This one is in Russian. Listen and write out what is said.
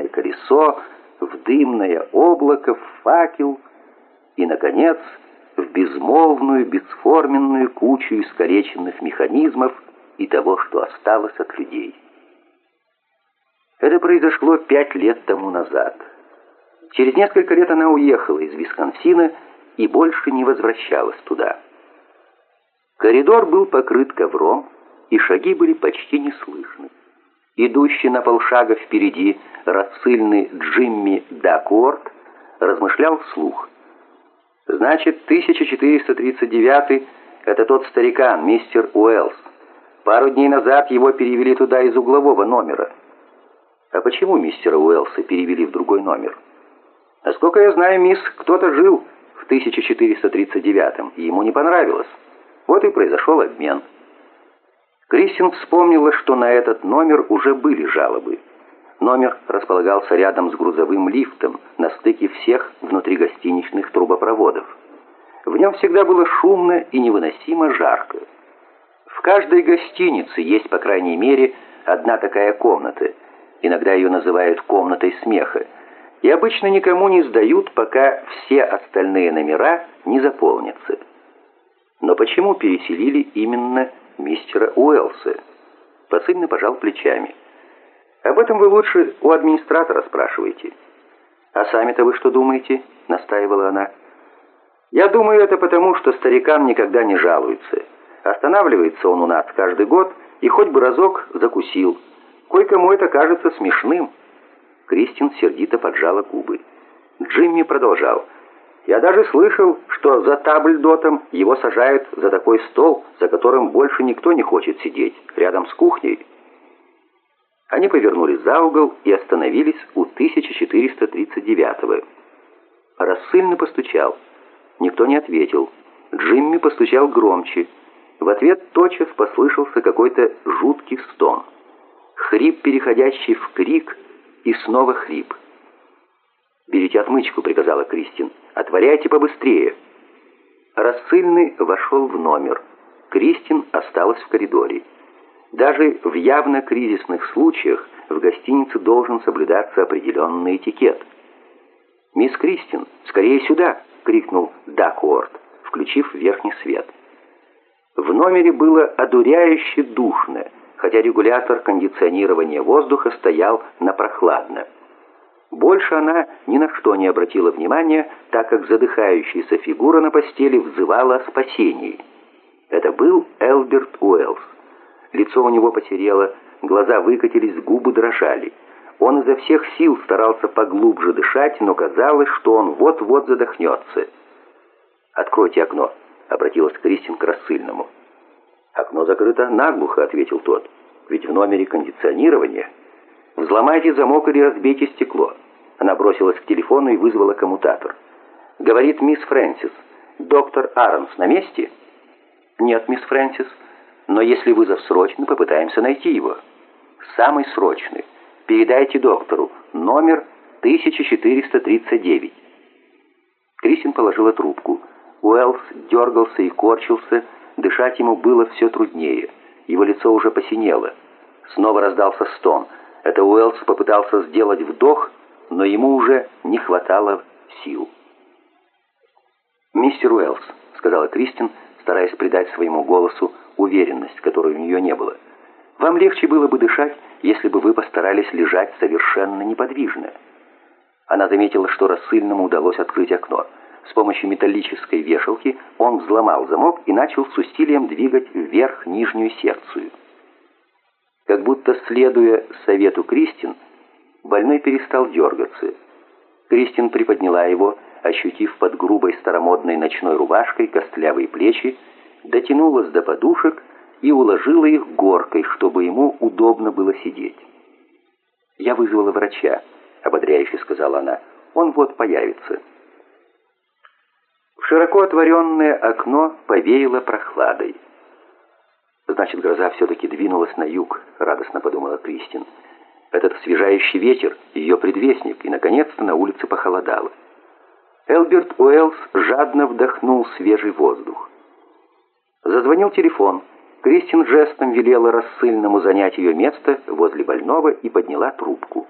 колесо, в дымное облако, в факел и, наконец, в безмолвную, бесформенную кучу искореченных механизмов и того, что осталось от людей. Это произошло пять лет тому назад. Через несколько лет она уехала из Висконсина и больше не возвращалась туда. Коридор был покрыт ковром, и шаги были почти неслышны. Идущий на полшага впереди рассыльный Джимми Дакуорт размышлял вслух. «Значит, 1439 — это тот старикан, мистер Уэллс. Пару дней назад его перевели туда из углового номера. А почему мистера Уэллса перевели в другой номер? Насколько я знаю, мисс, кто-то жил в 1439 и ему не понравилось. Вот и произошел обмен». Кристин вспомнила, что на этот номер уже были жалобы. Номер располагался рядом с грузовым лифтом на стыке всех внутригостиничных трубопроводов. В нем всегда было шумно и невыносимо жарко. В каждой гостинице есть, по крайней мере, одна такая комната. Иногда ее называют «комнатой смеха». И обычно никому не сдают, пока все остальные номера не заполнятся. Но почему переселили именно мистера Уэллса. Посыльный пожал плечами. «Об этом вы лучше у администратора спрашиваете». «А сами-то вы что думаете?» — настаивала она. «Я думаю, это потому, что старикан никогда не жалуется. Останавливается он у нас каждый год и хоть бы разок закусил. Кое-кому это кажется смешным». Кристин сердито поджала губы. Джимми продолжал. Я даже слышал, что за табльдотом его сажают за такой стол, за которым больше никто не хочет сидеть, рядом с кухней. Они повернули за угол и остановились у 1439-го. Рассыльный постучал. Никто не ответил. Джимми постучал громче. В ответ тотчас послышался какой-то жуткий стон. Хрип, переходящий в крик, и снова хрип. «Берите отмычку», — приказала Кристин. «Отворяйте побыстрее». Рассыльный вошел в номер. Кристин осталась в коридоре. Даже в явно кризисных случаях в гостинице должен соблюдаться определенный этикет. «Мисс Кристин, скорее сюда!» — крикнул Дакуорт, включив верхний свет. В номере было одуряюще душно, хотя регулятор кондиционирования воздуха стоял на прохладно. Больше она ни на что не обратила внимания, так как задыхающаяся фигура на постели взывала о спасении. Это был Элберт Уэллс. Лицо у него посерело, глаза выкатились, губы дрожали. Он изо всех сил старался поглубже дышать, но казалось, что он вот-вот задохнется. «Откройте окно», — обратилась Кристин к рассыльному. «Окно закрыто наглухо», — ответил тот. «Ведь в номере кондиционирование». «Взломайте замок или разбейте стекло». Она бросилась к телефону и вызвала коммутатор. «Говорит мисс Фрэнсис. Доктор Аронс на месте?» «Нет, мисс Фрэнсис. Но если вызов срочный, попытаемся найти его». «Самый срочный. Передайте доктору. Номер 1439». Крисин положила трубку. Уэллс дергался и корчился. Дышать ему было все труднее. Его лицо уже посинело. Снова раздался стон – это Уэллс попытался сделать вдох, но ему уже не хватало сил. «Мистер Уэллс», — сказала Кристин, стараясь придать своему голосу уверенность, которой у нее не было, «вам легче было бы дышать, если бы вы постарались лежать совершенно неподвижно». Она заметила, что рассыльному удалось открыть окно. С помощью металлической вешалки он взломал замок и начал с усилием двигать вверх нижнюю секцию. Как будто следуя совету Кристин, больной перестал дергаться. Кристин приподняла его, ощутив под грубой старомодной ночной рубашкой костлявые плечи, дотянулась до подушек и уложила их горкой, чтобы ему удобно было сидеть. «Я вызвала врача», — ободряюще сказала она. «Он вот появится». В широко отворенное окно повеяло прохладой. Значит, гроза все-таки двинулась на юг, радостно подумала Кристин. Этот освежающий ветер — ее предвестник, и, наконец-то, на улице похолодало. Элберт Уэллс жадно вдохнул свежий воздух. Зазвонил телефон. Кристин жестом велела рассыльному занять ее место возле больного и подняла трубку.